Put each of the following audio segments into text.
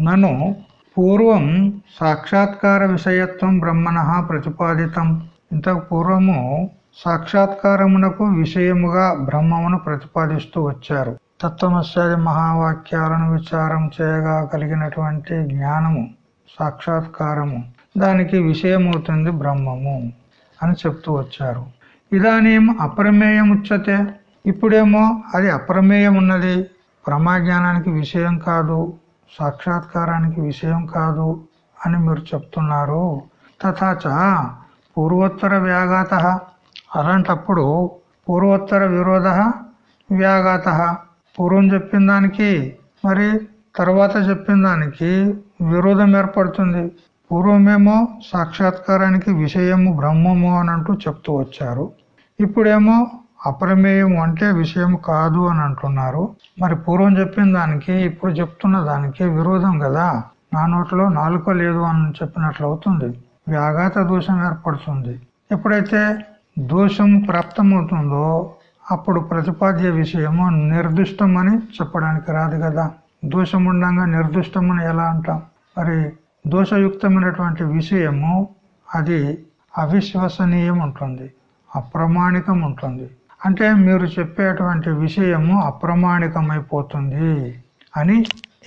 నను పూర్వం సాక్షాత్కార విషయత్వం బ్రహ్మణ ప్రతిపాదితం. ఇంతకు పూర్వము సాక్షాత్కారమునకు విషయముగా బ్రహ్మమును ప్రతిపాదిస్తూ వచ్చారు. తత్వమస్యాది మహావాక్యాలను విచారం చేయగా కలిగినటువంటి జ్ఞానము సాక్షాత్కారము. దానికి విషయమవుతుంది బ్రహ్మము అని చెప్తూ వచ్చారు. ఇదానేం అప్రమేయం ఉచ్యతే ఇప్పుడేమో అది అప్రమేయం ఉన్నది ప్రమాజ్ఞానానికి విషయం కాదు. సాక్షాత్కారానికి విషయం కాదు అని మీరు చెప్తున్నారు. తథాచ పూర్వోత్తర వ్యాఘాత అలాంటప్పుడు పూర్వోత్తర విరోధ వ్యాఘాత. పూర్వం చెప్పిన దానికి మరి తర్వాత చెప్పిన దానికి విరోధం ఏర్పడుతుంది. పూర్వమేమో సాక్షాత్కారానికి విషయము బ్రహ్మము అని అంటూ చెప్తూ వచ్చారు. ఇప్పుడేమో అప్రమేయం అంటే విషయం కాదు అని అంటున్నారు. మరి పూర్వం చెప్పిన దానికి ఇప్పుడు చెప్తున్న దానికి విరోధం కదా? నా నోట్లో నాలుక లేదు అని చెప్పినట్లు అవుతుంది. వ్యాఘాత దోషం ఏర్పడుతుంది. ఎప్పుడైతే దోషం ప్రాప్తమవుతుందో అప్పుడు ప్రతిపాద్య విషయము నిర్దిష్టం అని చెప్పడానికి రాదు కదా? దోషం ఉండగా నిర్దిష్టం అని ఎలా అంటాం? మరి దోషయుక్తమైనటువంటి విషయము అది అవిశ్వసనీయం ఉంటుంది అప్రమాణికం ఉంటుంది అంటే మీరు చెప్పేటువంటి విషయము అప్రమాణికమైపోతుంది అని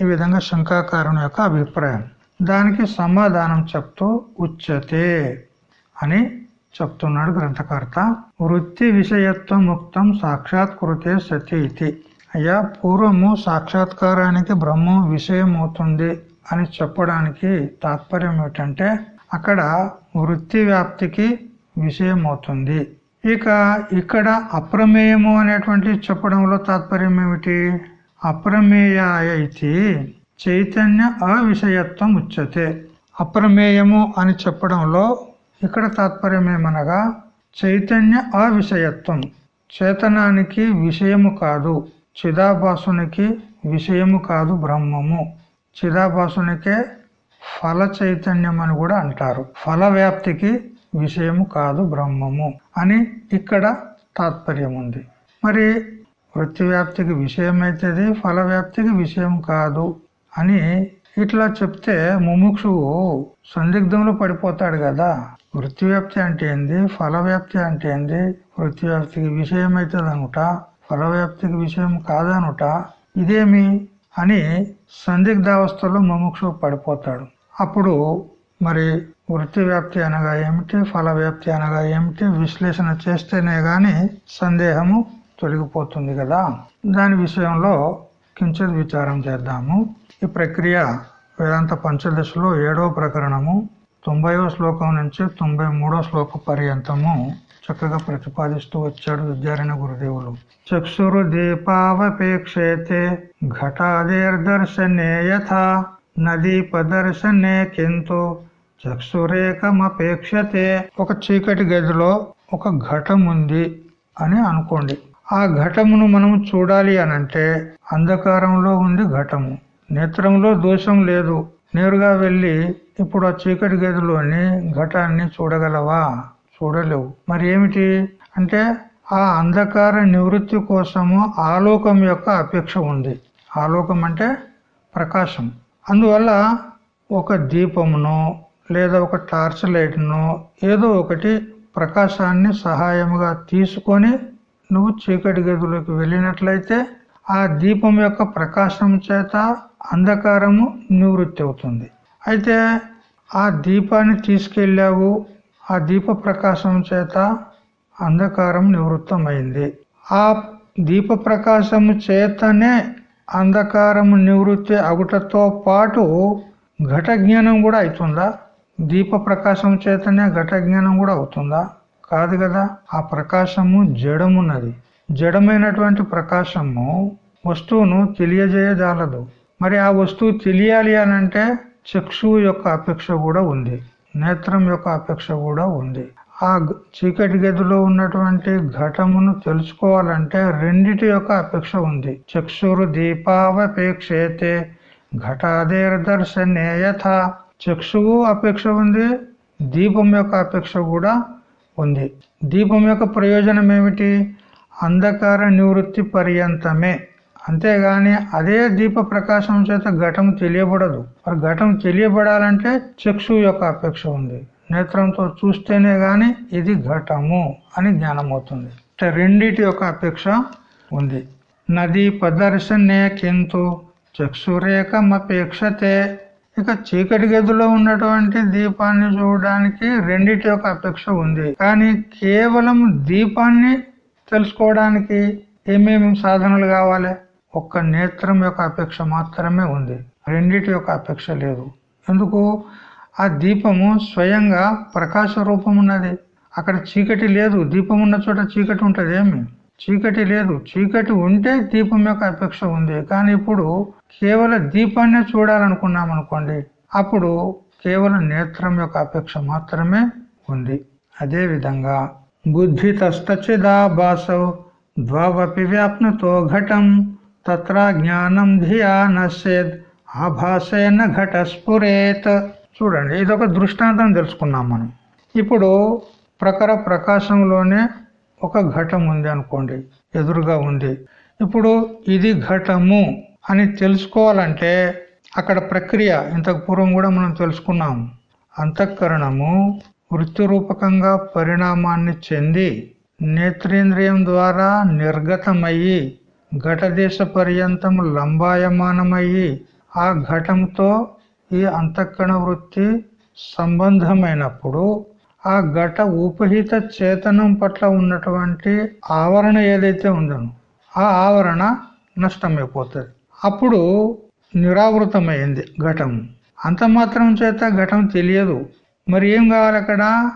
ఈ విధంగా శంకాకారుని యొక్క అభిప్రాయం. దానికి సమాధానం చెప్తూ ఉచ్యతే అని చెప్తున్నాడు గ్రంథకర్త. వృత్తి విషయత్వం ముక్తం సాక్షాత్కృతే సతి ఇది. అయ్యా పూర్వము సాక్షాత్కారానికి బ్రహ్మం విషయం అవుతుంది అని చెప్పడానికి తాత్పర్యం ఏమిటంటే అక్కడ వృత్తి వ్యాప్తికి విషయం అవుతుంది ఇక ఇక్కడ అప్రమేయము అనేటువంటి చెప్పడంలో తాత్పర్యం ఏమిటి? అప్రమేయ అయితే చైతన్య అవిషయత్వం ఉచ్యతే. అప్రమేయము అని చెప్పడంలో ఇక్కడ తాత్పర్యం ఏమనగా చైతన్య అవిషయత్వం. చేతనానికి విషయము కాదు చిదాభాసునికి విషయము కాదు బ్రహ్మము. చిదాభాసునికే ఫల చైతన్యం అని కూడా అంటారు. ఫల వ్యాప్తికి విషయము కాదు బ్రహ్మము అని ఇక్కడ తాత్పర్యం ఉంది మరి వృత్తి వ్యాప్తికి విషయం అవుతుంది ఫల వ్యాప్తికి విషయం కాదు అని ఇట్లా చెప్తే ముముక్షువు సందిగ్ధంలో పడిపోతాడు కదా. వృత్తి వ్యాప్తి అంటే ఏంది? ఫల వ్యాప్తి అంటే ఏంది? వృత్తి వ్యాప్తికి విషయం అవుతుంది అనుట ఫల వ్యాప్తికి విషయం కాదనుట ఇదేమి అని సందిగ్ధావస్థలో ముముక్షు పడిపోతాడు. అప్పుడు మరి వృత్తి వ్యాప్తి అనగా ఏమిటి ఫల వ్యాప్తి అనగా ఏమిటి విశ్లేషణ చేస్తేనే గాని సందేహము తొలగిపోతుంది కదా. దాని విషయంలో కించిత్ విచారం చేద్దాము. ఈ ప్రక్రియ వేదాంత పంచదశలో ఏడవ ప్రకరణము తొంభైవ శ్లోకం నుంచి తొంభై మూడో శ్లోక పర్యంతము చక్కగా ప్రతిపాదిస్తూ వచ్చాడు విద్యారణ్య గురుదేవులు. చక్షురు దీపావపేక్షేతే ఘటాదేర్దర్శనే నదీప నదీపదర్శనే కింటు చక్షురేకమపేక్షతే ఒక చీకటి గదిలో ఒక ఘటం ఉంది అని అనుకోండి. ఆ ఘటమును మనం చూడాలి అనంటే అంధకారంలో ఉంది ఘటము. నేత్రంలో దోషం లేదు. నేరుగా వెళ్ళి ఇప్పుడు ఆ చీకటి గదిలోని ఘటాన్ని చూడగలవా? చూడలేవు. మరి ఏమిటి? అంటే ఆ అంధకార నివృత్తి కోసము ఆలోకం యొక్క అపేక్ష ఉంది. ఆలోకం అంటే ప్రకాశం. అందువల్ల ఒక దీపమును లేదా ఒక టార్చ్ లైట్ను ఏదో ఒకటి ప్రకాశాన్ని సహాయముగా తీసుకొని నువ్వు చీకటి గదిలోకి వెళ్ళినట్లయితే ఆ దీపం యొక్క ప్రకాశం చేత అంధకారము నివృత్తి అవుతుంది. అయితే ఆ దీపాన్ని తీసుకెళ్ళావు ఆ దీప ప్రకాశం చేత అంధకారం నివృత్తమైంది. ఆ దీప ప్రకాశము చేతనే అంధకారము నివృత్తి అగుటతో పాటు ఘట జ్ఞానం కూడా అవుతుందా? దీప ప్రకాశం చేతనే ఘట జ్ఞానం కూడా అవుతుందా? కాదు కదా ఆ ప్రకాశము జడమున్నది. జడమైనటువంటి ప్రకాశము వస్తువును తెలియజేయజాలదు. మరి ఆ వస్తువు తెలియాలి అనంటే చక్షువు యొక్క అపేక్ష కూడా ఉంది. నేత్రం యొక్క అపేక్ష కూడా ఉంది. ఆ చీకటి గదిలో ఉన్నటువంటి ఘటమును తెలుసుకోవాలంటే రెండిటి యొక్క అపేక్ష ఉంది. చక్షురు దీపావపేక్షతే ఘటాదేర్ దర్శనే యథ చక్షువు అపేక్ష ఉంది దీపం యొక్క అపేక్ష కూడా ఉంది. దీపం యొక్క ప్రయోజనం ఏమిటి? అంధకార నివృత్తి పర్యంతమే. అంతేగాని అదే దీప ప్రకాశం చేత ఘటం తెలియబడదు. మరి ఘటం తెలియబడాలంటే చక్షు యొక్క అపేక్ష ఉంది. నేత్రంతో చూస్తేనే గాని ఇది ఘటము అని జ్ఞానం అవుతుంది రెండిటి యొక్క అపేక్ష ఉంది. నది పదర్శనే కింటు చక్షురేకమపేక్షతే ఇక చీకటి గదిలో ఉన్నటువంటి దీపాన్ని చూడడానికి రెండిటి యొక్క అపేక్ష ఉంది. కానీ కేవలం దీపాన్ని తెలుసుకోవడానికి ఏమేమి సాధనలు కావాలి? ఒక్క నేత్రం యొక్క అపేక్ష మాత్రమే ఉంది. రెండిటి యొక్క అపేక్ష లేదు. ఎందుకు? ఆ దీపము స్వయంగా ప్రకాశ రూపం ఉన్నది అక్కడ చీకటి లేదు. దీపం ఉన్న చోట చీకటి ఉంటుంది ఏమి చీకటి లేదు. చీకటి ఉంటే దీపం యొక్క అపేక్ష ఉంది. కానీ ఇప్పుడు కేవలం దీపాన్నే చూడాలనుకున్నాం అనుకోండి అప్పుడు కేవలం నేత్రం యొక్క అపేక్ష మాత్రమే ఉంది. అదే విధంగా బుద్ధి తస్తచిదా బాసవ్ ద్వావపి వ్యాప్నుతో ఘటం తత్ర జ్ఞానం ధియా నశ్యేద్ ఆభాసేన ఘట స్ఫురేత్ చూడండి ఇదొక దృష్టాంతం తెలుసుకున్నాం మనం. ఇప్పుడు ప్రఖర ప్రకాశంలోనే ఒక ఘటం ఉంది అనుకోండి ఎదురుగా ఉంది. ఇప్పుడు ఇది ఘటము అని తెలుసుకోవాలంటే అక్కడ ప్రక్రియ ఇంతకు పూర్వం కూడా మనం తెలుసుకున్నాం. అంతఃకరణము వృత్తి రూపకంగా పరిణామాన్ని చెంది నేత్రేంద్రియం ద్వారా నిర్గతమయ్యి ఘటదేశ పర్యంతం లంబాయమానమయ్యి ఆ ఘటంతో ఈ అంతఃకరణ వృత్తి సంబంధమైనప్పుడు ఆ ఘట ఉపహిత చేతనం పట్ల ఉన్నటువంటి ఆవరణ ఏదైతే ఉందో ఆ ఆవరణ నష్టమైపోతుంది. అప్పుడు నిరావృతమైంది ఘటం. అంత మాత్రం చేత ఘటం తెలియదు. మరి ఏం కావాలి అక్కడ?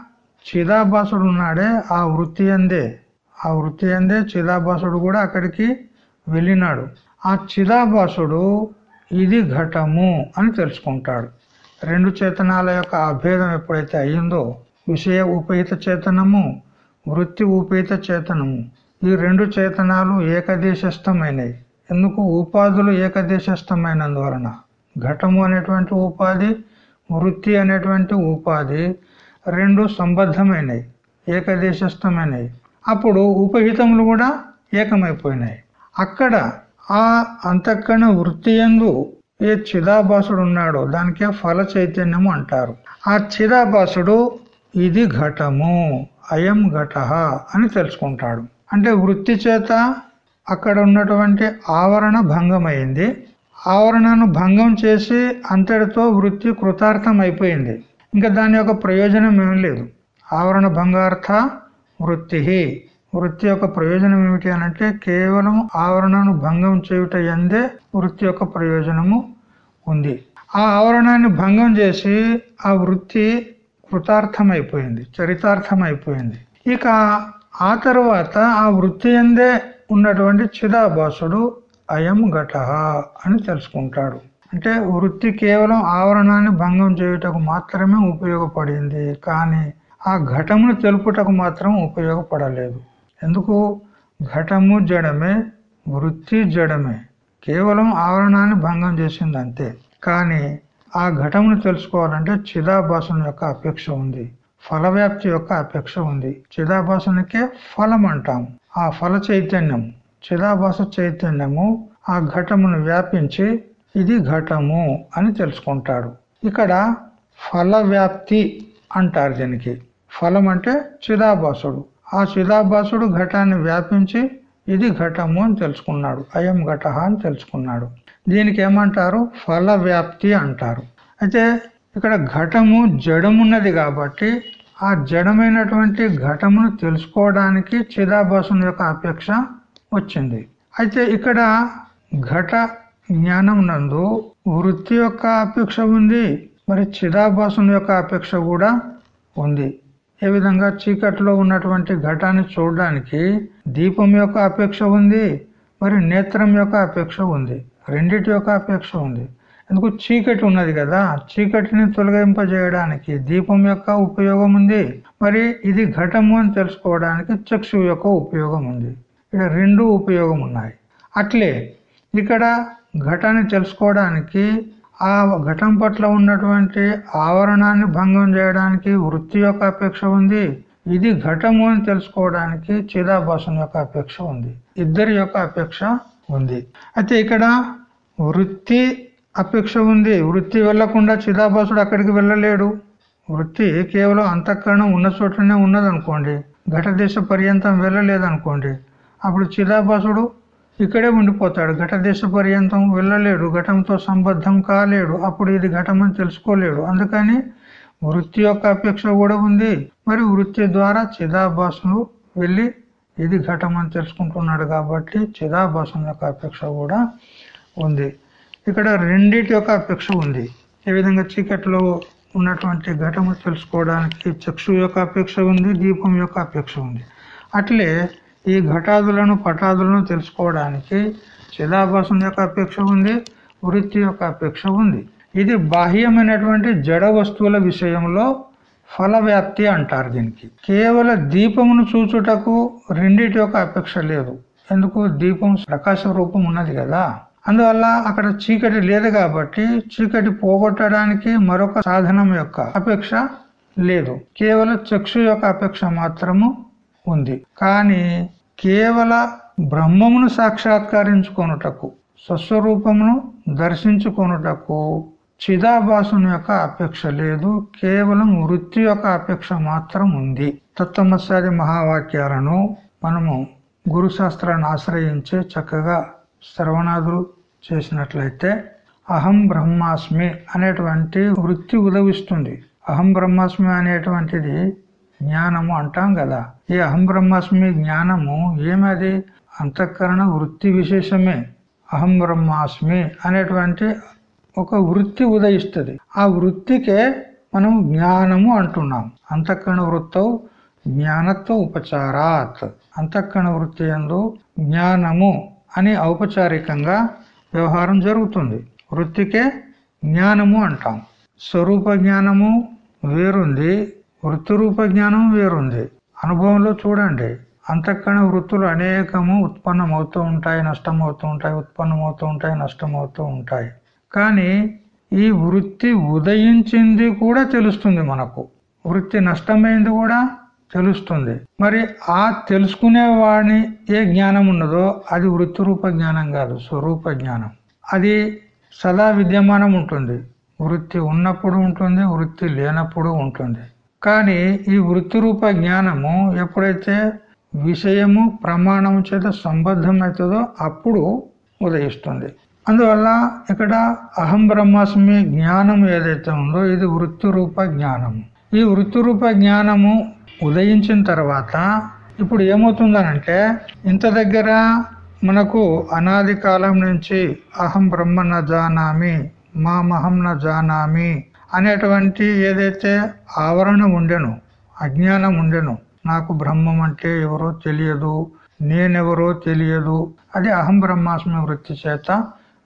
చిదాభాసుడు ఉన్నాడే ఆ వృత్తి అందే ఆ వృత్తి అందే చిదాభాసుడు కూడా అక్కడికి వెళ్ళినాడు. ఆ చిదాభాసుడు ఇది ఘటము అని తెలుసుకుంటాడు. రెండు చేతనాల యొక్క అభేదం ఎప్పుడైతే అయ్యిందో విషయ ఉపహిత చేతనము వృత్తి ఉపహిత చేతనము. ఈ రెండు చేతనాలు ఏకదేశస్థమైనవి ఎందుకు? ఉపాధులు ఏకదేశస్థమైనందువలన. ఘటము అనేటువంటి ఉపాధి వృత్తి అనేటువంటి ఉపాధి రెండు సంబద్ధమైనవి ఏకదేశస్థమైనవి అప్పుడు ఉపహితములు కూడా ఏకమైపోయినాయి. అక్కడ ఆ అంతఃకరణ వృత్తి ఎందు ఏ చిదాభాసుడు ఉన్నాడో దానికే ఫల చైతన్యము అంటారు. ఆ చిదాభాసుడు ఇది ఘటము అయం ఘట అని తెలుసుకుంటాడు. అంటే వృత్తి చేత అక్కడ ఉన్నటువంటి ఆవరణ భంగమైంది. ఆవరణను భంగం చేసి అంతటితో వృత్తి కృతార్థం అయిపోయింది. ఇంకా దాని యొక్క ప్రయోజనం ఏం లేదు. ఆవరణ భంగార్థ వృత్తి. వృత్తి యొక్క ప్రయోజనం ఏమిటి అనంటే కేవలం ఆవరణను భంగం చేయుట ఎందే వృత్తి యొక్క ప్రయోజనము ఉంది. ఆ ఆవరణాన్ని భంగం చేసి ఆ వృత్తి కృతార్థమైపోయింది చరితార్థమైపోయింది. ఇక ఆ తర్వాత ఆ వృత్తి ఎందే ఉన్నటువంటి చిదాభాసుడు అయం ఘట అని తెలుసుకుంటాడు. అంటే వృత్తి కేవలం ఆవరణాన్ని భంగం చేయుటకు మాత్రమే ఉపయోగపడింది కానీ ఆ ఘటమును తెలుపుటకు మాత్రం ఉపయోగపడలేదు. ఎందుకు? ఘటము జడమే వృత్తి జడమే. కేవలం ఆవరణాన్ని భంగం చేసింది అంతే కానీ ఆ ఘటమును తెలుసుకోవాలంటే చిదాభాసం యొక్క అపేక్ష ఉంది. ఫలవ్యాప్తి యొక్క అపేక్ష ఉంది. చిదాభాసనకే ఫలం అంటాం. ఆ ఫల చైతన్యం చిదాభాస చైతన్యము ఆ ఘటమును వ్యాపించి ఇది ఘటము అని తెలుసుకుంటాడు. ఇక్కడ ఫల వ్యాప్తి అంటారు దీనికి. ఫలం అంటే చిదాభాసుడు. ఆ చిదాభాసుడు ఘటాన్ని వ్యాపించి ఇది ఘటము అని తెలుసుకున్నాడు. అయం ఘట అని తెలుసుకున్నాడు. దీనికి ఏమంటారు? ఫల వ్యాప్తి అంటారు. అయితే ఇక్కడ ఘటము జడమున్నది కాబట్టి ఆ జడమైనటువంటి ఘటమును తెలుసుకోవడానికి చిదాభాసం యొక్క అపేక్ష వచ్చింది. అయితే ఇక్కడ ఘట జ్ఞానం నందు వృత్తి యొక్క అపేక్ష ఉంది. మరి చిదాభాసం యొక్క అపేక్ష కూడా ఉంది. ఏ విధంగా? చీకట్లో ఉన్నటువంటి ఘటాన్ని చూడడానికి దీపం యొక్క అపేక్ష ఉంది. మరి నేత్రం యొక్క అపేక్ష ఉంది. రెండిటి యొక్క అపేక్ష ఉంది. ఎందుకు? చీకటి ఉన్నది కదా. చీకటిని తొలగింపజేయడానికి దీపం యొక్క ఉపయోగం ఉంది. మరి ఇది ఘటము అని తెలుసుకోవడానికి చక్షు యొక్క ఉపయోగం ఉంది. ఇక్కడ రెండు ఉపయోగం ఉన్నాయి. అట్లే ఇక్కడ ఘటాన్ని తెలుసుకోవడానికి ఆ ఘటం పట్ల ఉన్నటువంటి ఆవరణాన్ని భంగం చేయడానికి వృత్తి యొక్క అపేక్ష ఉంది. ఇది ఘటము అని తెలుసుకోవడానికి చిదాభాసం యొక్క అపేక్ష ఉంది. ఇద్దరి యొక్క అపేక్ష ఉంది. అయితే ఇక్కడ వృత్తి అపేక్ష ఉంది. వృత్తి వెళ్ళకుండా చిదాభాసుడు అక్కడికి వెళ్ళలేడు. వృత్తి కేవలం అంతఃకరణం ఉన్న చోటనే ఉన్నదనుకోండి. ఘటదేశ పర్యంతం వెళ్ళలేదనుకోండి. అప్పుడు చిదాభాసుడు ఇక్కడే ఉండిపోతాడు. ఘట దిశ పర్యంతం వెళ్ళలేడు. ఘటంతో సంబద్ధం కాలేడు. అప్పుడు ఇది ఘటం అని తెలుసుకోలేడు. అందుకని వృత్తి యొక్క అపేక్ష కూడా ఉంది. మరి వృత్తి ద్వారా చిదాభాసుడు వెళ్ళి ఇది ఘటం అని తెలుసుకుంటున్నాడు కాబట్టి చిదాభాసం యొక్క అపేక్ష కూడా ఉంది. ఇక్కడ రెండిటి యొక్క అపేక్ష ఉంది. ఏ విధంగా చీకట్లో ఉన్నటువంటి ఘటము తెలుసుకోవడానికి చక్షు యొక్క అపేక్ష ఉంది దీపం యొక్క అపేక్ష ఉంది. అట్లే ఈ ఘటాదులను పటాదులను తెలుసుకోవడానికి చిదాభాసం యొక్క అపేక్ష ఉంది వృత్తి యొక్క అపేక్ష ఉంది. ఇది బాహ్యమైనటువంటి జడ వస్తువుల విషయంలో ఫలవ్యాప్తి అంటారు దీనికి. కేవల దీపమును చూచుటకు రెండిటి యొక్క అపేక్ష లేదు. ఎందుకు? దీపం ప్రకాశ రూపం ఉన్నది కదా. అందువల్ల అక్కడ చీకటి లేదు కాబట్టి చీకటి పోగొట్టడానికి మరొక సాధనం యొక్క అపేక్ష లేదు. కేవల చక్షు యొక్క అపేక్ష మాత్రము ఉంది. కానీ కేవల బ్రహ్మమును సాక్షాత్కరించుకొనుటకు స్వస్వరూపమును దర్శించుకొనుటకు చిదాభాసుని యొక్క అపేక్ష లేదు. కేవలం వృత్తి యొక్క అపేక్ష మాత్రం ఉంది. తత్వమత్సాది మహావాక్యాలను మనము గురు శాస్త్రాన్ని ఆశ్రయించి చక్కగా శ్రవణాదులు చేసినట్లయితే అహం బ్రహ్మాస్మి అనేటువంటి వృత్తి ఉదవిస్తుంది. అహం బ్రహ్మాస్మి అనేటువంటిది జ్ఞానము అంటాం కదా. ఈ అహం బ్రహ్మాస్మి జ్ఞానము ఏమది? అంతఃకరణ వృత్తి విశేషమే. అహం బ్రహ్మాస్మి అనేటువంటి ఒక వృత్తి ఉదయిస్తుంది. ఆ వృత్తికే మనం జ్ఞానము అంటున్నాం అంతఃకరణ వృత్తవు జ్ఞానత్వ ఉపచారాత్. అంతఃకరణ వృత్తి ఎందు జ్ఞానము అని ఔపచారికంగా వ్యవహారం జరుగుతుంది. వృత్తికే జ్ఞానము అంటాం. స్వరూప జ్ఞానము వేరుంది. వృత్తి రూప జ్ఞానం వేరుంది. అనుభవంలో చూడండి. అంతఃకరణ వృత్తులు అనేకము ఉత్పన్నం అవుతూ ఉంటాయి నష్టమవుతూ ఉంటాయి ఉత్పన్నమవుతూ ఉంటాయి నష్టం అవుతూ ఉంటాయి. కానీ ఈ వృత్తి ఉదయించింది కూడా తెలుస్తుంది మనకు. వృత్తి నష్టమైంది కూడా తెలుస్తుంది. మరి ఆ తెలుసుకునే వాడిని ఏ జ్ఞానం ఉన్నదో అది వృత్తి రూప జ్ఞానం కాదు స్వరూప జ్ఞానం. అది సదా విద్యమానం ఉంటుంది. వృత్తి ఉన్నప్పుడు ఉంటుంది వృత్తి లేనప్పుడు ఉంటుంది. కానీ ఈ వృత్తి రూప జ్ఞానము ఎప్పుడైతే విషయము ప్రమాణము చేత సంబద్ధం అవుతుందో అప్పుడు ఉదయిస్తుంది. అందువల్ల ఇక్కడ అహం బ్రహ్మాస్మి జ్ఞానం ఏదైతే ఉందో ఇది వృత్తి రూప జ్ఞానము ఈ వృత్తి రూప జ్ఞానము ఉదయించిన తర్వాత ఇప్పుడు ఏమవుతుందనంటే ఇంత దగ్గర మనకు అనాది కాలం నుంచి అహం బ్రహ్మ న జానామి మామహం న జానామి అనేటువంటి ఏదైతే ఆవరణ ఉండెను అజ్ఞానం ఉండెను నాకు బ్రహ్మం అంటే ఎవరో తెలియదు నేనెవరో తెలియదు అది అహం బ్రహ్మాస్మి వృత్తి చేత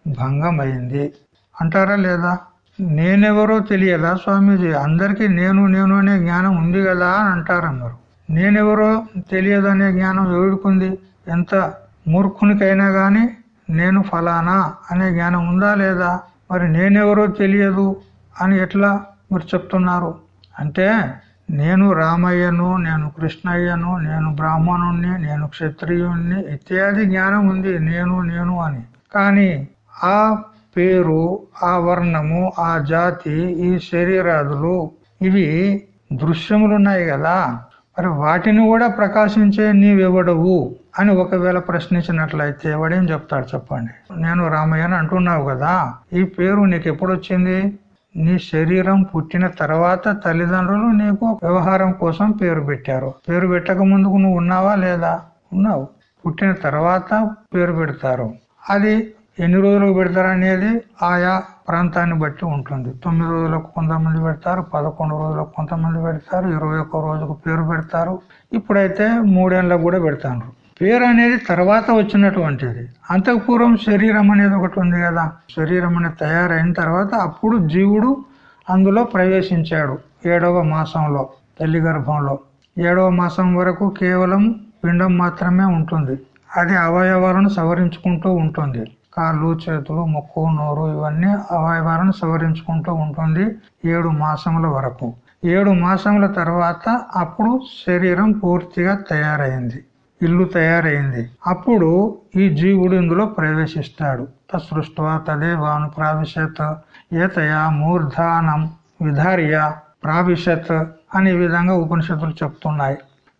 భంగమైంది. అంటారా లేదా? నేనెవరో తెలియదా స్వామీజీ? అందరికీ నేను నేను అనే జ్ఞానం ఉంది కదా అని అంటారన్నారు అందరు నేనెవరో తెలియదు అనే జ్ఞానం ఎవడుకుంది ఎంత మూర్ఖునికైనా గాని నేను ఫలానా అనే జ్ఞానం ఉందా లేదా? మరి నేనెవరో తెలియదు అని ఎట్లా మీరు చెప్తున్నారు? అంటే నేను రామయ్యను నేను కృష్ణయ్యను నేను బ్రాహ్మణుణ్ణి నేను క్షత్రియుణ్ణి ఇత్యాది జ్ఞానం ఉంది. నేను నేను అని. కానీ ఆ పేరు ఆ వర్ణము ఆ జాతి ఈ శరీరాదులు ఇవి దృశ్యములు ఉన్నాయి కదా. మరి వాటిని కూడా ప్రకాశించే నీవెవడవు అని ఒకవేళ ప్రశ్నించినట్లయితే ఎవడేం చెప్తాడు చెప్పండి. నేను రామయ్యను అంటున్నావు కదా. ఈ పేరు నీకు ఎప్పుడు వచ్చింది నీ శరీరం పుట్టిన తర్వాత తల్లిదండ్రులు నీకు వ్యవహారం కోసం పేరు పెట్టారు. పేరు పెట్టక ముందుకు నువ్వు ఉన్నావా లేదా? ఉన్నావు. పుట్టిన తర్వాత పేరు పెడతారు. అది ఎన్ని రోజులకు పెడతారు అనేది ఆయా ప్రాంతాన్ని బట్టి ఉంటుంది. తొమ్మిది రోజులకు కొంతమంది పెడతారు పదకొండు రోజులకు కొంతమంది పెడతారు ఇరవై ఒక్క రోజుకు పేరు పెడతారు. ఇప్పుడైతే మూడేళ్ళకు కూడా పెడతారు పేరు అనేది తర్వాత వచ్చినటువంటిది. అంతకు పూర్వం శరీరం అనేది ఒకటి ఉంది కదా శరీరం అనేది తయారైన తర్వాత అప్పుడు జీవుడు అందులో ప్రవేశించాడు. ఏడవ మాసంలో తల్లి గర్భంలో. ఏడవ మాసం వరకు కేవలం పిండం మాత్రమే ఉంటుంది. అది అవయవాలను సవరించుకుంటూ ఉంటుంది. కాళ్ళు చేతులు ముక్కు నోరు ఇవన్నీ అవయవాలను సవరించుకుంటూ ఉంటుంది ఏడు మాసముల వరకు. ఏడు మాసముల తర్వాత అప్పుడు శరీరం పూర్తిగా తయారైంది ఇల్లు తయారైంది. అప్పుడు ఈ జీవుడు ఇందులో ప్రవేశిస్తాడు. తసృష్ట తదేవాను ప్రావిశత్ ఏతయా మూర్ధానం విధార్య ప్రావిశత్ అనే విధంగా ఉపనిషత్తులు చెప్తున్నాయి.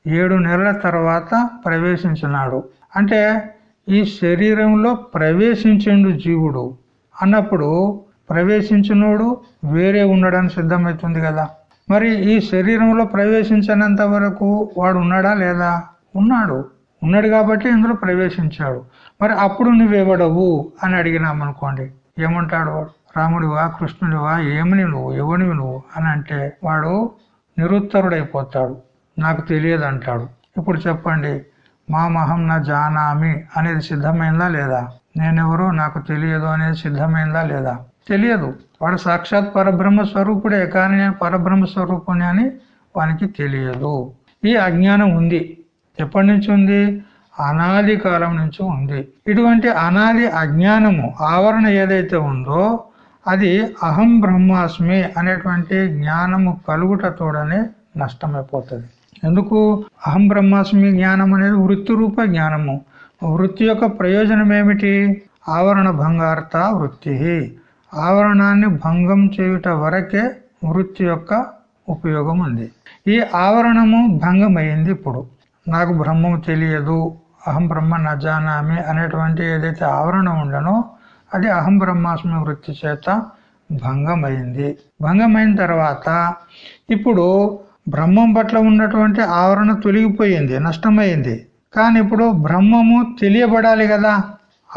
ఏడు నెలల తర్వాత ప్రవేశించినాడు. అంటే ఈ శరీరంలో ప్రవేశించిండు జీవుడు. అన్నప్పుడు ప్రవేశించినోడు వేరే ఉండడానికి సిద్ధమవుతుంది కదా. మరి ఈ శరీరంలో ప్రవేశించినంత వరకు వాడు ఉన్నాడా లేదా? ఉన్నాడు. ఉన్నాడు కాబట్టి ఇందులో ప్రవేశించాడు. మరి అప్పుడు నువ్వెవడవు అని అడిగినామనుకోండి. ఏమంటాడు? వాడు రాముడివా కృష్ణుడివా ఏమని నువ్వు ఎవనివి నువ్వు అని అంటే వాడు నిరుత్తరుడైపోతాడు. నాకు తెలియదు అంటాడు ఇప్పుడు చెప్పండి. మా మహం నా జానామి అనేది సిద్ధమైందా లేదా? నేనెవరో నాకు తెలియదు అనేది సిద్ధమైందా లేదా? తెలియదు. వాడు సాక్షాత్ పరబ్రహ్మ స్వరూపుడే కానీ నేను పరబ్రహ్మ స్వరూపుని అని వానికి తెలియదు. ఈ అజ్ఞానం ఉంది. ఎప్పటి నుంచి ఉంది? అనాది కాలం నుంచి ఉంది. ఇటువంటి అనాది అజ్ఞానము ఆవరణ ఏదైతే ఉందో అది అహం బ్రహ్మాస్మి అనేటువంటి జ్ఞానము కలుగుటతోడనే నష్టమైపోతుంది. ఎందుకు? అహం బ్రహ్మాస్మి జ్ఞానం అనేది వృత్తి రూప జ్ఞానము. వృత్తి యొక్క ప్రయోజనం ఏమిటి ఆవరణ భంగార్త వృత్తి. ఆవరణాన్ని భంగం చేయుట వరకే వృత్తి యొక్క ఉపయోగం ఉంది. ఈ ఆవరణము భంగమైంది ఇప్పుడు. నాకు బ్రహ్మం తెలియదు అహం బ్రహ్మ నజానామి అనేటువంటి ఏదైతే ఆవరణ ఉండనో అది అహం బ్రహ్మాస్మి వృత్తి చేత భంగమైంది. భంగమైన తర్వాత ఇప్పుడు బ్రహ్మం పట్ల ఉన్నటువంటి ఆవరణ తొలగిపోయింది నష్టమైంది. కానీ ఇప్పుడు బ్రహ్మము తెలియబడాలి కదా?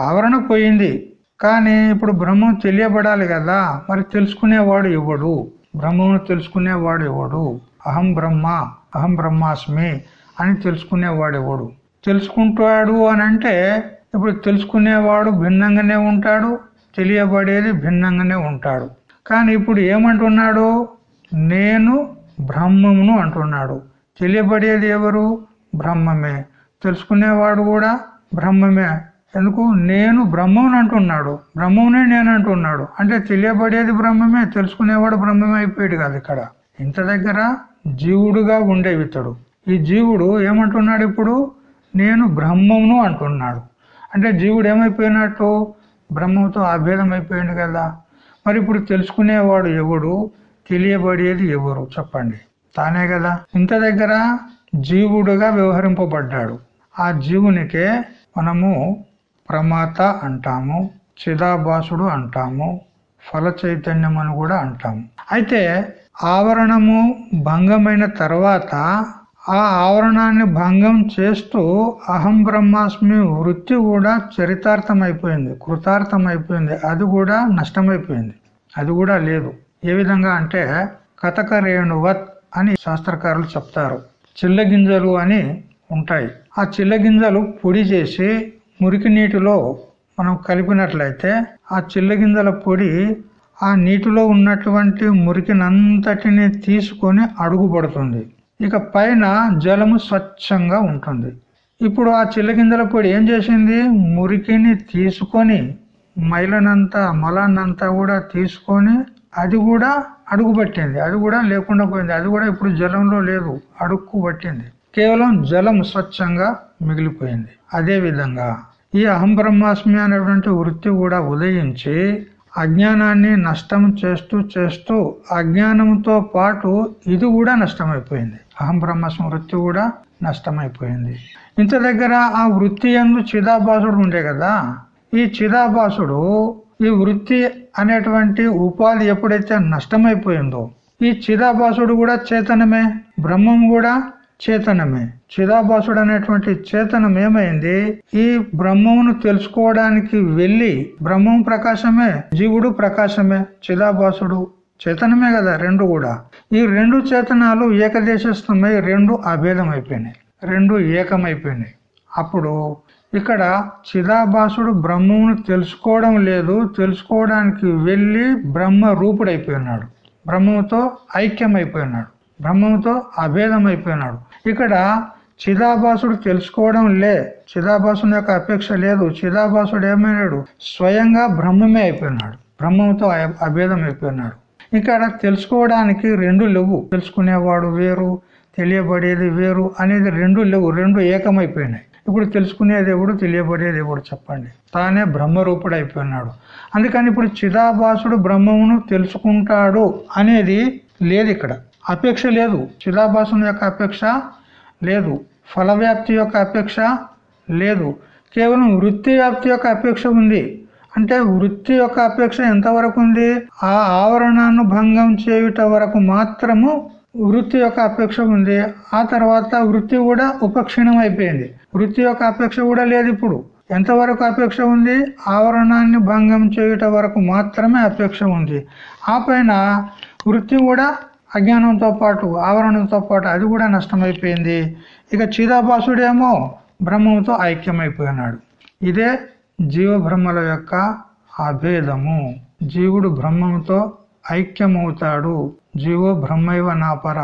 ఆవరణ పోయింది. కానీ ఇప్పుడు బ్రహ్మం తెలియబడాలి కదా? మరి తెలుసుకునేవాడు ఎవడు? బ్రహ్మను తెలుసుకునేవాడు ఎవడు? అహం బ్రహ్మ అహం బ్రహ్మాస్మి అని తెలుసుకునేవాడు ఎవడు? తెలుసుకుంటాడు అని అంటే ఇప్పుడు తెలుసుకునేవాడు భిన్నంగానే ఉంటాడు తెలియబడేది భిన్నంగానే ఉంటాడు. కానీ ఇప్పుడు ఏమంటున్నాడు? నేను బ్రహ్మమును అంటున్నాడు. తెలియబడేది ఎవరు? బ్రహ్మమే. తెలుసుకునేవాడు కూడా బ్రహ్మమే. ఎందుకు? నేను బ్రహ్మమును అంటున్నాడు. బ్రహ్మమునే నేను అంటున్నాడు. అంటే తెలియబడేది బ్రహ్మమే తెలుసుకునేవాడు బ్రహ్మమే అయిపోయాడు కదా ఇక్కడ. ఇంత దగ్గర జీవుడుగా ఉండేవి ఇతడు. ఈ జీవుడు ఏమంటున్నాడు ఇప్పుడు? నేను బ్రహ్మమును అంటున్నాడు. అంటే జీవుడు ఏమైపోయినట్టు? బ్రహ్మంతో అభేదం అయిపోయింది కదా. మరి ఇప్పుడు తెలుసుకునేవాడు ఎవడు? తెలియబడేది ఎవరు చెప్పండి. తానే కదా? ఇంత దగ్గర జీవుడుగా వ్యవహరింపబడ్డాడు. ఆ జీవునికే మనము ప్రమాత అంటాము చిదాభాసుడు అంటాము ఫల చైతన్యం అని కూడా అంటాము. అయితే ఆవరణము భంగమైన తర్వాత ఆ ఆవరణాన్ని భంగం చేస్తూ అహం బ్రహ్మాస్మి వృత్తి కూడా చరితార్థం అయిపోయింది కృతార్థం అయిపోయింది అది కూడా నష్టమైపోయింది. అది కూడా లేదు. ఏ విధంగా అంటే కథక రేణువత్ అని శాస్త్రకారులు చెప్తారు. చిల్లగింజలు అని ఉంటాయి. ఆ చిల్లగింజలు పొడి చేసి మురికి నీటిలో మనం కలిపినట్లయితే ఆ చిల్లగింజల పొడి ఆ నీటిలో ఉన్నటువంటి మురికినంతటిని తీసుకొని అడుగుపడుతుంది ఇక పైన జలము స్వచ్ఛంగా ఉంటుంది. ఇప్పుడు ఆ చిల్లగింజల పొడి ఏం చేసింది? మురికిని తీసుకొని మైలనంతా మలాన్నంతా కూడా తీసుకొని అది కూడా అడుగు పట్టింది అది కూడా లేకుండా పోయింది. అది కూడా ఇప్పుడు జలంలో లేదు. అడుక్కు పట్టింది. కేవలం జలం స్వచ్ఛంగా మిగిలిపోయింది. అదే విధంగా ఈ అహం బ్రహ్మాస్మి అనేటువంటి వృత్తి కూడా ఉదయించి అజ్ఞానాన్ని నష్టం చేస్తూ చేస్తూ అజ్ఞానంతో పాటు ఇది కూడా నష్టమైపోయింది. అహం బ్రహ్మాస్మి వృత్తి కూడా నష్టమైపోయింది. ఇంత దగ్గర ఆ వృత్తి ఎందు చిదాభాసుడు ఉండే కదా? ఈ చిదాభాసుడు ఈ వృత్తి అనేటువంటి ఉపాధి ఎప్పుడైతే నష్టమైపోయిందో ఈ చిదాభాసుడు కూడా చేతనమే బ్రహ్మం కూడా చేతనమే. చిదాభాసుడు అనేటువంటి చేతనం ఏమైంది? ఈ బ్రహ్మమును తెలుసుకోవడానికి వెళ్ళి బ్రహ్మం ప్రకాశమే జీవుడు ప్రకాశమే చిదాభాసుడు చేతనమే కదా రెండు కూడా. ఈ రెండు చేతనాలు ఏకదేశస్థమై రెండు అభేదం అయిపోయినాయి రెండు ఏకమైపోయినాయి. అప్పుడు ఇక్కడ చిదాభాసుడు బ్రహ్మమును తెలుసుకోవడం లేదు. తెలుసుకోవడానికి వెళ్ళి బ్రహ్మ రూపుడైపోయినాడు బ్రహ్మముతో ఐక్యమైపోయినాడు. బ్రహ్మంతో అభేదం అయిపోయినాడు ఇక్కడ చిదాభాసుడు తెలుసుకోవడం లే. చిదాభాసుని యొక్క అపేక్ష లేదు. చిదాభాసుడు ఏమైనాడు? స్వయంగా బ్రహ్మమే అయిపోయినాడు. బ్రహ్మంతో అభేదం అయిపోయినాడు ఇక్కడ తెలుసుకోవడానికి రెండు లేవు. తెలుసుకునేవాడు వేరు తెలియబడేది వేరు అనేది రెండు లేవు. రెండు ఏకమైపోయినాయి. ఇప్పుడు తెలుసుకునేది ఎవడు తెలియబడేది ఎవడు చెప్పండి. తానే బ్రహ్మరూపుడు అయిపోయినాడు. అందుకని ఇప్పుడు చిదాభాసుడు బ్రహ్మమును తెలుసుకుంటాడు అనేది లేదు ఇక్కడ. అపేక్ష లేదు. చిదాభాసుని యొక్క అపేక్ష లేదు. ఫలవ్యాప్తి యొక్క అపేక్ష లేదు. కేవలం వృత్తి వ్యాప్తి యొక్క అపేక్ష ఉంది. అంటే వృత్తి యొక్క అపేక్ష ఎంతవరకు ఉంది? ఆ ఆవరణాన్ని భంగం చేయుట వరకు మాత్రము వృత్తి యొక్క అపేక్ష ఉంది. ఆ తర్వాత వృత్తి కూడా ఉపక్షీణం అయిపోయింది. వృత్తి యొక్క అపేక్ష కూడా లేదు ఇప్పుడు. ఎంతవరకు అపేక్ష ఉంది? ఆవరణాన్ని భంగం చేయుట వరకు మాత్రమే అపేక్ష ఉంది. ఆ పైన వృత్తి కూడా అజ్ఞానంతో పాటు ఆవరణంతో పాటు అది కూడా నష్టమైపోయింది. ఇక చిదాభాసుడేమో బ్రహ్మంతో ఐక్యమైపోయినాడు. ఇదే జీవబ్రహ్మల యొక్క అభేదము. జీవుడు బ్రహ్మంతో ఐక్యమవుతాడు. జీవో బ్రహ్మైవ నాపర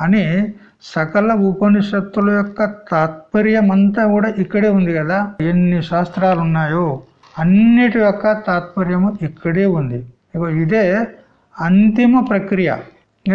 అని సకల ఉపనిషత్తుల యొక్క తాత్పర్యం అంతా కూడా ఇక్కడే ఉంది కదా. ఎన్ని శాస్త్రాలు ఉన్నాయో అన్నిటి యొక్క తాత్పర్యము ఇక్కడే ఉంది. ఇదే అంతిమ ప్రక్రియ.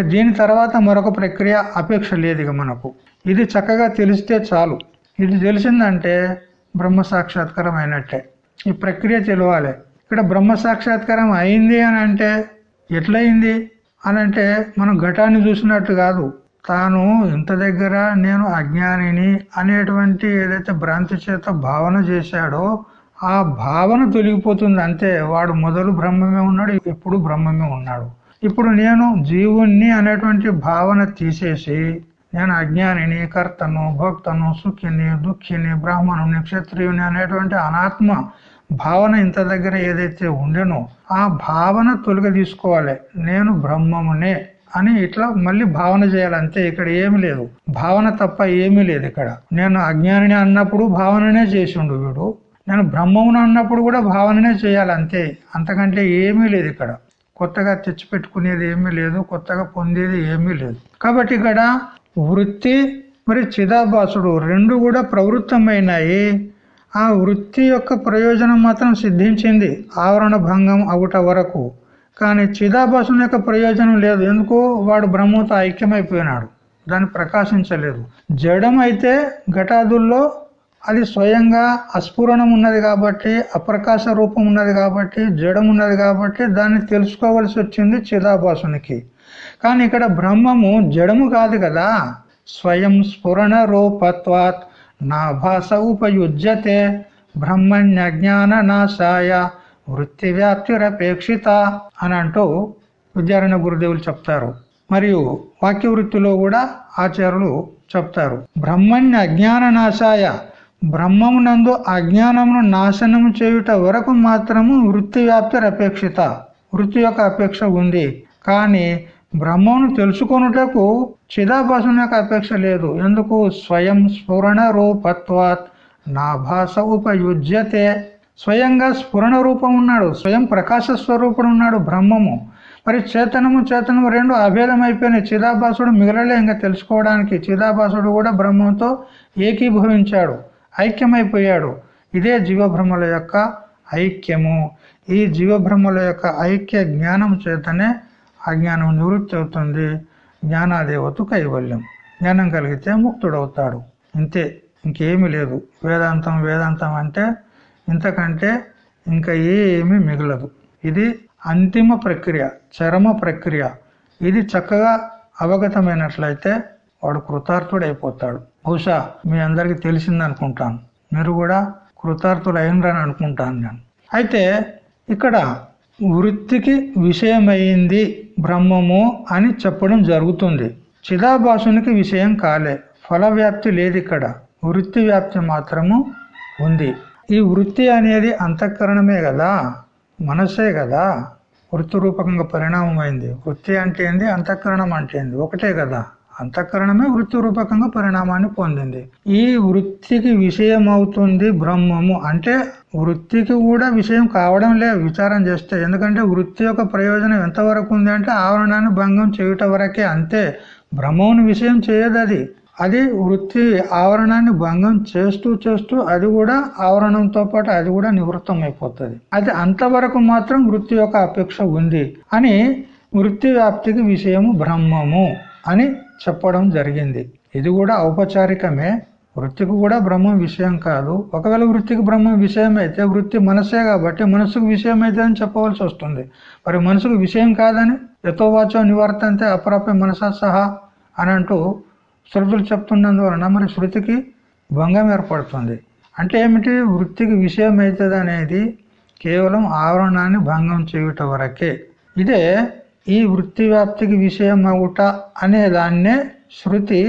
దీని తర్వాత మరొక ప్రక్రియ అపేక్ష లేదు ఇక మనకు. ఇది చక్కగా తెలిస్తే చాలు. ఇది తెలిసిందంటే బ్రహ్మ సాక్షాత్కారం అయినట్టే ఈ ప్రక్రియ తెలవాలి. ఇక్కడ బ్రహ్మ సాక్షాత్కారం అయింది అని అంటే ఎట్లయింది? అని అంటే మనం ఘటాన్ని చూసినట్టు కాదు. తాను ఇంత దగ్గర నేను అజ్ఞానిని అనేటువంటి ఏదైతే భ్రాంతి చేత భావన చేశాడో ఆ భావన తొలగిపోతుంది అంతే. వాడు మొదలు బ్రహ్మమే ఉన్నాడు ఇప్పుడు బ్రహ్మమే ఉన్నాడు. ఇప్పుడు నేను జీవుణ్ణి అనేటువంటి భావన తీసేసి నేను అజ్ఞానిని కర్తను భక్తను సుఖిని దుఃఖిని బ్రాహ్మణుని క్షత్రియుని అనేటువంటి అనాత్మ భావన ఇంత దగ్గర ఏదైతే ఉండెనో ఆ భావన తొలగ తీసుకోవాలి నేను బ్రహ్మమునే అని ఇట్లా మళ్ళీ భావన చేయాలంతే ఇక్కడ ఏమి లేదు. భావన తప్ప ఏమీ లేదు ఇక్కడ. నేను అజ్ఞానిని అన్నప్పుడు భావననే చేసిండు వీడు. నేను బ్రహ్మమును అన్నప్పుడు కూడా భావననే చేయాలి అంతే. అంతకంటే ఏమీ లేదు ఇక్కడ. కొత్తగా తెచ్చిపెట్టుకునేది ఏమీ లేదు కొత్తగా పొందేది ఏమీ లేదు. కాబట్టి ఇక్కడ వృత్తి మరి చిదాభాసుడు రెండు కూడా ప్రవృత్తమైనాయి. ఆ వృత్తి యొక్క ప్రయోజనం మాత్రం సిద్ధించింది ఆవరణ భంగం అవుట వరకు. కానీ చిదాభాసుని యొక్క ప్రయోజనం లేదు. ఎందుకు? వాడు బ్రహ్మతో ఐక్యమైపోయినాడు. దాన్ని ప్రకాశించలేదు. జడం అయితే ఘటాదుల్లో అది స్వయంగా అస్ఫురణం ఉన్నది కాబట్టి అప్రకాశ రూపం ఉన్నది కాబట్టి జడం ఉన్నది కాబట్టి దాన్ని తెలుసుకోవలసి వచ్చింది చిదాభాసునికి. కానీ ఇక్కడ బ్రహ్మము జడము కాదు కదా. స్వయం స్ఫురణ రూపత్వాత్ నా భాష ఉపయుజ్యతే బ్రహ్మణ్య జ్ఞాన నాశాయ వృత్తి వ్యాప్తిరపేక్షిత అని అంటూ విద్యారణ్య గురుదేవులు చెప్తారు. మరియు వాక్య వృత్తిలో కూడా ఆచార్యులు చెప్తారు. బ్రహ్మణ్య అజ్ఞాన నాశాయ బ్రహ్మమునందు అజ్ఞానమును నాశనము చేయుట వరకు మాత్రము వృత్తి వ్యాప్తి అపేక్షిత వృత్తి యొక్క అపేక్ష ఉంది. కానీ బ్రహ్మను తెలుసుకొనుటకు చిదాభాసం యొక్క అపేక్ష లేదు. ఎందుకు? స్వయం స్ఫురణ రూపత్వాత్ నాభాస ఉపయుజ్యతే. స్వయంగా స్ఫురణ రూపం ఉన్నాడు. స్వయం ప్రకాశ స్వరూపుడు ఉన్నాడు బ్రహ్మము. మరి చేతనము చేతనము రెండు అభేదం అయిపోయినాయి చిదాభాసుడు మిగలలే. ఇంకా తెలుసుకోవడానికి చిదాభాసుడు కూడా బ్రహ్మంతో ఏకీభవించాడు. ఐక్యమైపోయాడు. ఇదే జీవబ్రహ్మల యొక్క ఐక్యము. ఈ జీవబ్రహ్మల యొక్క ఐక్య జ్ఞానం చేతనే అజ్ఞానం నివృత్తి అవుతుంది జ్ఞానాదేవత కైవల్యం. జ్ఞానం కలిగితే ముక్తుడవుతాడు. ఇంతే ఇంకేమీ లేదు. వేదాంతం వేదాంతం అంటే ఇంతకంటే ఇంకా ఏమీ మిగలదు. ఇది అంతిమ ప్రక్రియ చరమ ప్రక్రియ. ఇది చక్కగా అవగతమైనట్లయితే వాడు కృతార్థుడు అయిపోతాడు బహుశా మీ అందరికి తెలిసింది అనుకుంటాను మీరు కూడా కృతార్థుడు అయినరని అనుకుంటాను నేను. అయితే ఇక్కడ వృత్తికి విషయమైంది బ్రహ్మము అని చెప్పడం జరుగుతుంది. చిదాభాసునికి విషయం కాలే. ఫల వ్యాప్తి లేదు ఇక్కడ వృత్తి వ్యాప్తి మాత్రము ఉంది. ఈ వృత్తి అనేది అంతఃకరణమే కదా? మనసే కదా? వృత్తి రూపకంగా పరిణామమైంది. వృత్తి అంటే ఏంది? అంతఃకరణం అంటే ఏంది? ఒకటే కదా. అంతఃకరణమే వృత్తి రూపకంగా పరిణామాన్ని పొందింది. ఈ వృత్తికి విషయం అవుతుంది బ్రహ్మము అంటే వృత్తికి కూడా విషయం కావడం లేదు విచారం చేస్తే. ఎందుకంటే వృత్తి యొక్క ప్రయోజనం ఎంతవరకు ఉంది అంటే ఆవరణాన్ని భంగం చేయుట వరకే అంతే. బ్రహ్మమును విషయం చేయదు అది. అది వృత్తి ఆవరణాన్ని భంగం చేస్తూ చేస్తూ అది కూడా ఆవరణంతో పాటు అది కూడా నివృత్తం అయిపోతుంది అది అంతవరకు మాత్రం వృత్తి యొక్క అపేక్ష ఉంది అని వృత్తి వ్యాప్తికి విషయము బ్రహ్మము అని చెప్పడం జరిగింది. ఇది కూడా ఔపచారికమే. వృత్తికి కూడా బ్రహ్మం విషయం కాదు. ఒకవేళ వృత్తికి బ్రహ్మం విషయం అయితే వృత్తి మనసే కాబట్టి మనసుకు విషయం అయితే అని చెప్పవలసి వస్తుంది. మరి మనసుకు విషయం కాదని యథోవాచో నివర్తంతే అప్రాప్య మనసా సహా అని అంటూ శృతులు చెప్తున్నందువలన మరి శృతికి భంగం ఏర్పడుతుంది. అంటే ఏమిటి? వృత్తికి విషయం అవుతుంది అనేది కేవలం ఆవరణాన్ని భంగం చేయుట వరకే. ఇదే ఈ వృత్తి వ్యాప్తికి విషయం అవుట అనే దాన్నే శృతి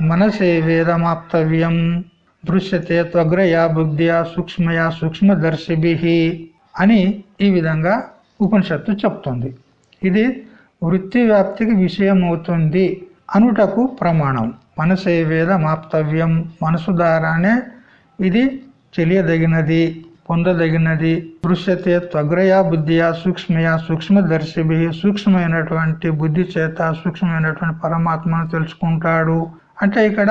మనసే వేదమాప్తవ్యం దృశ్యతే త్వగ్రయా బుద్ధియా సూక్ష్మయా సూక్ష్మదర్శిభి అని ఈ విధంగా ఉపనిషత్తు చెప్తుంది. ఇది వృత్తి వ్యాప్తికి విషయం అవుతుంది అనుటకు ప్రమాణం. మనసే వేదమాప్తవ్యం. మనసు ద్వారానే ఇది తెలియదగినది పొందదగినది. దృశ్యతే త్వగ్రయా బుద్ధియా సూక్ష్మయా సూక్ష్మదర్శిభి. సూక్ష్మమైనటువంటి బుద్ధి చేత సూక్ష్మమైనటువంటి పరమాత్మను తెలుసుకుంటాడు. అంటే ఇక్కడ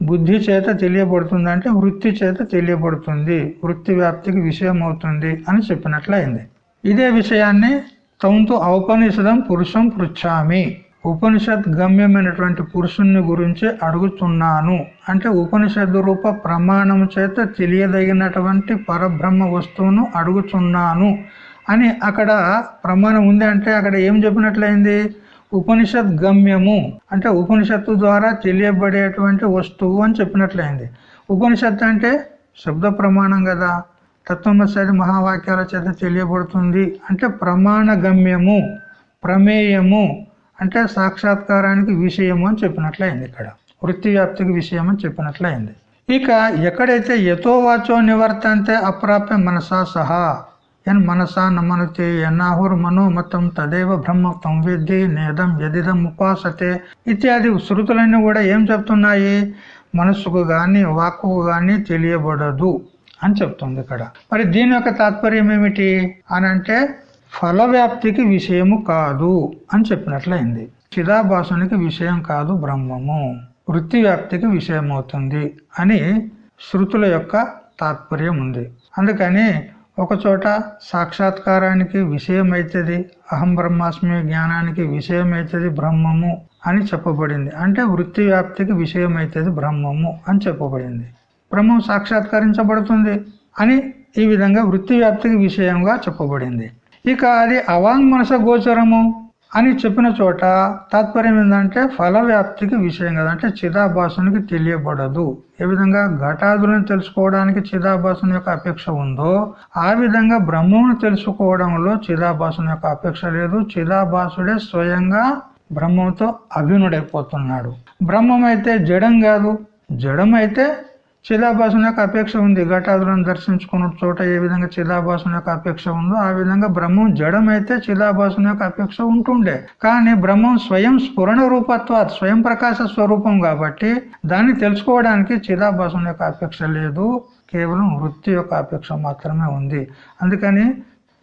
బుద్ధి చేత తెలియబడుతుంది అంటే వృత్తి చేత తెలియబడుతుంది. వృత్తి వ్యాప్తికి విషయం అవుతుంది అని చెప్పినట్లయింది. ఇదే విషయాన్ని తొంతు ఔపనిషదం పురుషం పృచ్చామి ఉపనిషత్ గమ్యమైనటువంటి పురుషుణ్ణి గురించి అడుగుతున్నాను. అంటే ఉపనిషత్తు రూప ప్రమాణం చేత తెలియదగినటువంటి పరబ్రహ్మ వస్తువును అడుగుతున్నాను అని అక్కడ ప్రమాణం ఉంది అంటే అక్కడ ఏం చెప్పినట్లయింది? ఉపనిషత్ గమ్యము అంటే ఉపనిషత్తు ద్వారా తెలియబడేటువంటి వస్తువు అని చెప్పినట్లయింది. ఉపనిషత్తు అంటే శబ్ద ప్రమాణం కదా. తత్వమశాది మహావాక్యాల చేత తెలియబడుతుంది. అంటే ప్రమాణ గమ్యము ప్రమేయము అంటే సాక్షాత్కారానికి విషయము అని చెప్పినట్లయింది ఇక్కడ. వృత్తి వ్యాప్తికి విషయం అని చెప్పినట్లయింది. ఇక ఎక్కడైతే యథోవాచో నివర్తంతే అప్రాప్య మనసా సహా ఎన్ మనసా నమనతే ఎన్నాహుర్ మనోమతం తదేవ బ్రహ్మత్వం విద్ధి నేదం యదిదం ఉపాసతే ఇత్యాది శృతులన్నీ కూడా ఏం చెప్తున్నాయి? మనస్సుకు గాని వాక్కు గాని తెలియబడదు అని చెప్తుంది ఇక్కడ. మరి దీని యొక్క తాత్పర్యం ఏమిటి? అని అంటే ఫల వ్యాప్తికి విషయము కాదు అని చెప్పినట్లయింది. చిదాభాసునికి విషయం కాదు బ్రహ్మము. వృత్తి వ్యాప్తికి విషయం అవుతుంది అని శృతుల యొక్క తాత్పర్యం ఉంది. అందుకని ఒకచోట సాక్షాత్కారానికి విషయమైతది అహం బ్రహ్మాస్మి జ్ఞానానికి విషయమైతది బ్రహ్మము అని చెప్పబడింది. అంటే వృత్తి వ్యాప్తికి విషయమైతది బ్రహ్మము అని చెప్పబడింది. బ్రహ్మం సాక్షాత్కరించబడుతుంది అని ఈ విధంగా వృత్తి వ్యాప్తికి విషయంగా చెప్పబడింది. ఇక అది అవాంగ్ మనస గోచరము. అని చెప్పిన చోట తాత్పర్యం ఏంటంటే ఫల వ్యాప్తికి విషయం కదా అంటే చిదాభాసునికి తెలియబడదు. ఏ విధంగా ఘటాదులను తెలుసుకోవడానికి చిదాభాసుని యొక్క అపేక్ష ఉందో ఆ విధంగా బ్రహ్మను తెలుసుకోవడంలో చిదాభాసుని యొక్క అపేక్ష లేదు. చిదాభాసుడే స్వయంగా బ్రహ్మంతో అభినుడైపోతున్నాడు. బ్రహ్మం అయితే జడం కాదు జడం అయితే చిదాభాసం యొక్క అపేక్ష ఉంది. ఘటాదులను దర్శించుకున్న చోట ఏ విధంగా చిదాభాసం యొక్క అపేక్ష ఉందో ఆ విధంగా బ్రహ్మం జడమైతే చిదాభాసం యొక్క అపేక్ష ఉంటుండే. కానీ బ్రహ్మం స్వయం స్ఫురణ రూపత్వ స్వయం ప్రకాశ స్వరూపం కాబట్టి దాన్ని తెలుసుకోవడానికి చిదాభాసం యొక్క అపేక్ష లేదు. కేవలం వృత్తి యొక్క అపేక్ష మాత్రమే ఉంది. అందుకని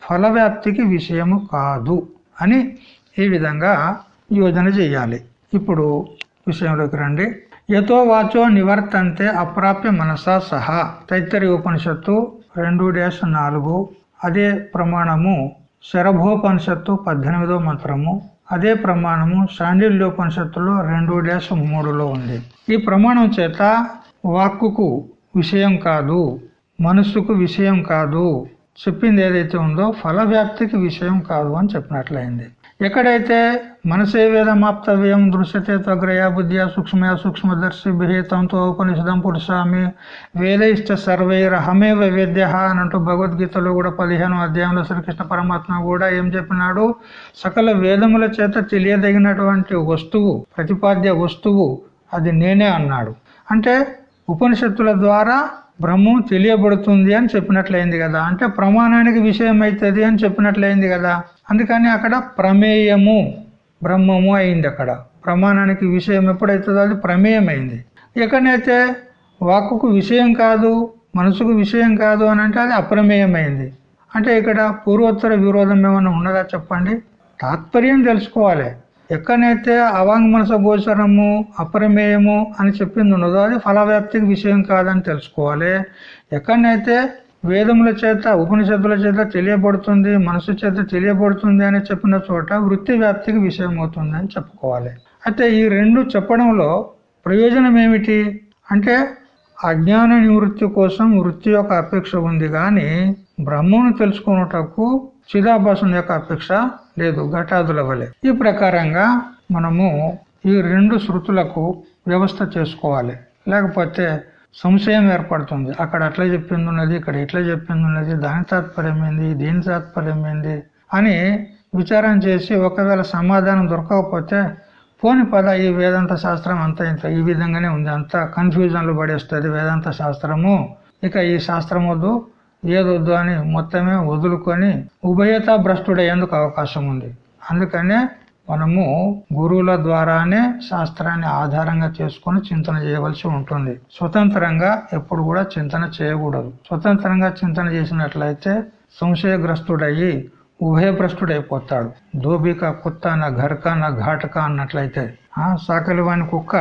ఫలవ్యాప్తికి విషయము కాదు అని ఈ విధంగా యోజన చేయాలి. ఇప్పుడు విషయంలోకి రండి. యతో వాచో నివర్తంతే అప్రాప్య మనసా సహా. తైత్తరి ఉపనిషత్తు రెండు డ్యాష్ నాలుగు. అదే ప్రమాణము శరభోపనిషత్తు పద్దెనిమిదో మంత్రము. అదే ప్రమాణము శాండిల్యోపనిషత్తులో రెండు డ్యాష్ మూడులో ఉంది. ఈ ప్రమాణం చేత వాక్కుకు విషయం కాదు మనస్సుకు విషయం కాదు. చెప్పింది ఏదైతే ఉందో ఫలవ్యాప్తికి విషయం కాదు అని చెప్పినట్లయింది. ఎక్కడైతే మనసే వేదమాప్తవ్యం దృశ్యతే త్వగ్రయా బుద్ధియా సూక్ష్మయా సూక్ష్మదర్శి బిహితంతో ఉపనిషదం పురుషామి వేదైష్ట సర్వైరహమేవ వేద్య అని అంటూ భగవద్గీతలో కూడా పదిహేను అధ్యాయంలో శ్రీకృష్ణ పరమాత్మ కూడా ఏం చెప్పినాడు? సకల వేదముల చేత తెలియదగినటువంటి వస్తువు ప్రతిపాద్య వస్తువు అది నేనే అన్నాడు. అంటే ఉపనిషత్తుల ద్వారా బ్రహ్మం తెలియబడుతుంది అని చెప్పినట్లయింది కదా. అంటే ప్రమాణానికి విషయం అవుతుంది అని చెప్పినట్లయింది కదా. అందుకని అక్కడ ప్రమేయము బ్రహ్మము అయింది అక్కడ. ప్రమాణానికి విషయం ఎప్పుడైతుందో అది ప్రమేయం అయింది ఎక్కడైతే వాక్కుకు విషయం కాదు మనసుకు విషయం కాదు అని అంటే అది అప్రమేయమైంది. అంటే ఇక్కడ పూర్వోత్తర విరోధం ఏమైనా ఉన్నదా చెప్పండి? తాత్పర్యం తెలుసుకోవాలి. ఎక్కడైతే అవాంగ్ మనస గోచరము అప్రమేయము అని చెప్పింది ఉన్నదో అది ఫలవ్యాప్తికి విషయం కాదని తెలుసుకోవాలి. ఎక్కడైతే వేదముల చేత ఉపనిషత్తుల చేత తెలియబడుతుంది మనసు చేత తెలియబడుతుంది అని చెప్పిన చోట వృత్తి వ్యాప్తికి విషయం అవుతుంది అని చెప్పుకోవాలి. అయితే ఈ రెండు చెప్పడంలో ప్రయోజనం ఏమిటి? అంటే అజ్ఞాన నివృత్తి కోసం వృత్తి యొక్క అపేక్ష ఉంది కానీ బ్రహ్మను తెలుసుకున్నటకు చిదాభాసం యొక్క అపేక్ష లేదు ఘటాదుల వలె. ఈ ప్రకారంగా మనము ఈ రెండు శృతులకు వ్యవస్థ చేసుకోవాలి. లేకపోతే సంశయం ఏర్పడుతుంది. అక్కడ అట్లా చెప్పింది ఉన్నది ఇక్కడ ఇట్లా చెప్పింది ఉన్నది దాని తాత్పర్యమైంది దీని తాత్పర్యమైంది అని విచారం చేసి ఒకవేళ సమాధానం దొరకకపోతే పోని పద ఈ వేదాంత శాస్త్రం అంతా ఇంత ఈ విధంగానే ఉంది. అంత కన్ఫ్యూజన్లు పడేస్తుంది వేదాంత శాస్త్రము. ఇక ఈ శాస్త్రం వద్దు ఏదొద్దు అని మొత్తమే వదులుకొని ఉభయత భ్రష్టుడయ్యేందుకు అవకాశం ఉంది. అందుకనే మనము గురువుల ద్వారానే శాస్త్రాన్ని ఆధారంగా చేసుకొని చింతన చేయవలసి ఉంటుంది. స్వతంత్రంగా ఎప్పుడు కూడా చింతన చేయకూడదు. స్వతంత్రంగా చింతన చేసినట్లయితే సంశయగ్రస్తుడయ్యి ఉభయభ్రష్టుడైపోతాడు. దోబిక కుత్త నా ఘర్క నా ఘాటక అన్నట్లయితే. ఆ కుక్క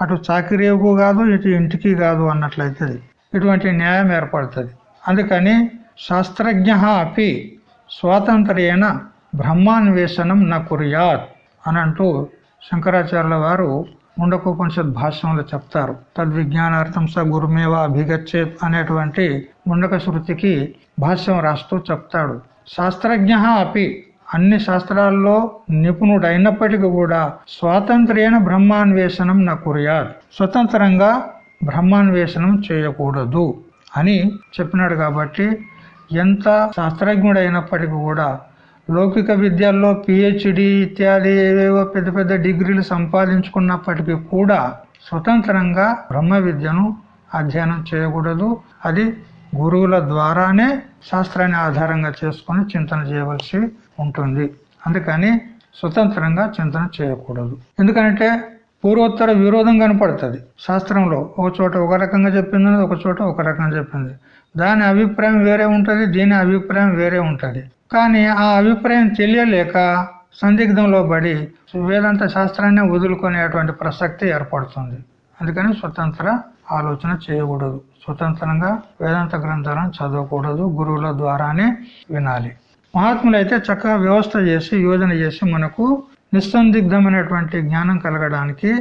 అటు చాకిరేవుకు కాదు ఇటు ఇంటికి కాదు అన్నట్లయితే ఇటువంటి న్యాయం ఏర్పడుతుంది. అందుకని శాస్త్రజ్ఞ అపి స్వాతంత్ర్యేణ బ్రహ్మాన్వేషణం నా కుర్యాత్ అని అంటూ శంకరాచార్యుల వారు ముండకోపనిషత్ భాష్యంలో చెప్తారు. తద్విజ్ఞానార్థం స గురుమేవ అభిగచ్చేత్ అనేటువంటి ముండక శృతికి భాష్యం రాస్తూ చెప్తాడు. శాస్త్రజ్ఞ అపి అన్ని శాస్త్రాల్లో నిపుణుడైనప్పటికీ కూడా స్వాతంత్ర్యేణ బ్రహ్మాన్వేషణం నా కుర్యాత్. స్వతంత్రంగా బ్రహ్మాన్వేషణం చేయకూడదు. అని చెప్పినాడు కాబట్టి ఎంత శాస్త్రజ్ఞుడైనప్పటికీ కూడా లౌకిక విద్యల్లో పిహెచ్డి ఇత్యాది ఏవేవో పెద్ద పెద్ద డిగ్రీలు సంపాదించుకున్నప్పటికీ కూడా స్వతంత్రంగా బ్రహ్మ విద్యను అధ్యయనం చేయకూడదు. అది గురువుల ద్వారానే శాస్త్రాన్ని ఆధారంగా చేసుకుని చింతన చేయవలసి ఉంటుంది. అందుకని స్వతంత్రంగా చింతన చేయకూడదు. ఎందుకంటే పూర్వోత్తర విరోధం కనపడుతుంది. శాస్త్రంలో ఒక చోట ఒక రకంగా చెప్పింది ఒక చోట ఒక రకంగా చెప్పింది. దాని అభిప్రాయం వేరే ఉంటుంది దీని అభిప్రాయం వేరే ఉంటుంది. కానీ ఆ అభిప్రాయం తెలియలేక సందిగ్ధంలో పడి వేదాంత శాస్త్రాన్ని వదులుకునేటువంటి ప్రసక్తి ఏర్పడుతుంది. అందుకని స్వతంత్ర ఆలోచన చేయకూడదు. స్వతంత్రంగా వేదాంత గ్రంథాలను చదవకూడదు గురువుల ద్వారానే వినాలి. మహాత్ములు అయితే చక్కగా వ్యవస్థ చేసి యోజన చేసి మనకు నిస్సందిగ్ధమైనటువంటి జ్ఞానం కలగడానికి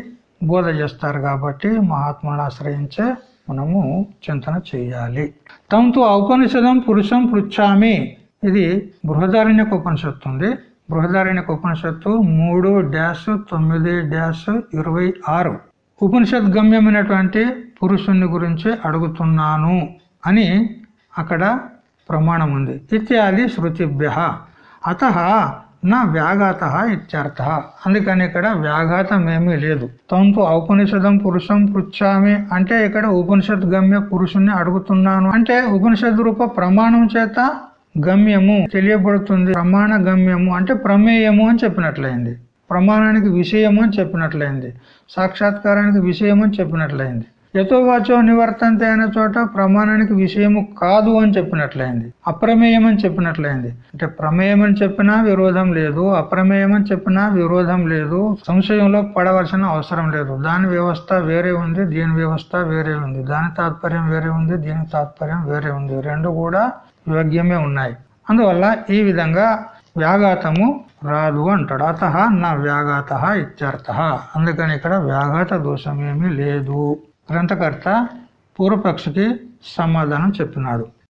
బోధ చేస్తారు కాబట్టి మహాత్ములను ఆశ్రయించే మనము చింతన చేయాలి. తమతో ఔపనిషదం పురుషం పృచ్చామి ఇది బృహదారణ్యక ఉపనిషత్తు ఉంది. బృహదారణ్యక ఉపనిషత్తు మూడు డ్యాష్ తొమ్మిది డ్యాష్ ఇరవై ఆరు. ఉపనిషత్ గమ్యమైనటువంటి పురుషుని గురించి అడుగుతున్నాను అని అక్కడ ప్రమాణం ఉంది. ఇత్యాది శృతిభ్య. అత నా వ్యాఘాత ఇత్యర్థ. అందుకని ఇక్కడ వ్యాఘాతం ఏమీ లేదు. తంతు ఔపనిషదం పురుషం పృచ్చామి. అంటే ఇక్కడ ఉపనిషత్ గమ్య పురుషుణ్ణి అడుగుతున్నాను. అంటే ఉపనిషద్ రూప ప్రమాణం చేత గమ్యము తెలియబడుతుంది. ప్రమాణ గమ్యము అంటే ప్రమేయము అని చెప్పినట్లయింది. ప్రమాణానికి విషయము అని చెప్పినట్లయింది. సాక్షాత్కారానికి విషయం అని చెప్పినట్లయింది. యథోవాచో నివర్తంతే అయిన చోట ప్రమాణానికి విషయము కాదు అని చెప్పినట్లయింది. అప్రమేయం అని చెప్పినట్లయింది. అంటే ప్రమేయం అని చెప్పినా విరోధం లేదు అప్రమేయం అని చెప్పినా విరోధం లేదు సంశయంలో పడవలసిన అవసరం లేదు. దాని వ్యవస్థ వేరే ఉంది దీని వ్యవస్థ వేరే ఉంది. దాని తాత్పర్యం వేరే ఉంది దీని తాత్పర్యం వేరే ఉంది. రెండు కూడా యోగ్యమే ఉన్నాయి. అందువల్ల ఈ విధంగా వ్యాఘాతము రాదు అంటాడు. అత నా వ్యాఘాత ఇత్యర్థ. అందుకని ఇక్కడ వ్యాఘాత దోషం ఏమీ లేదు. గ్రంథకర్త పూర్వపక్షకి సమాధానం చెప్పినాడు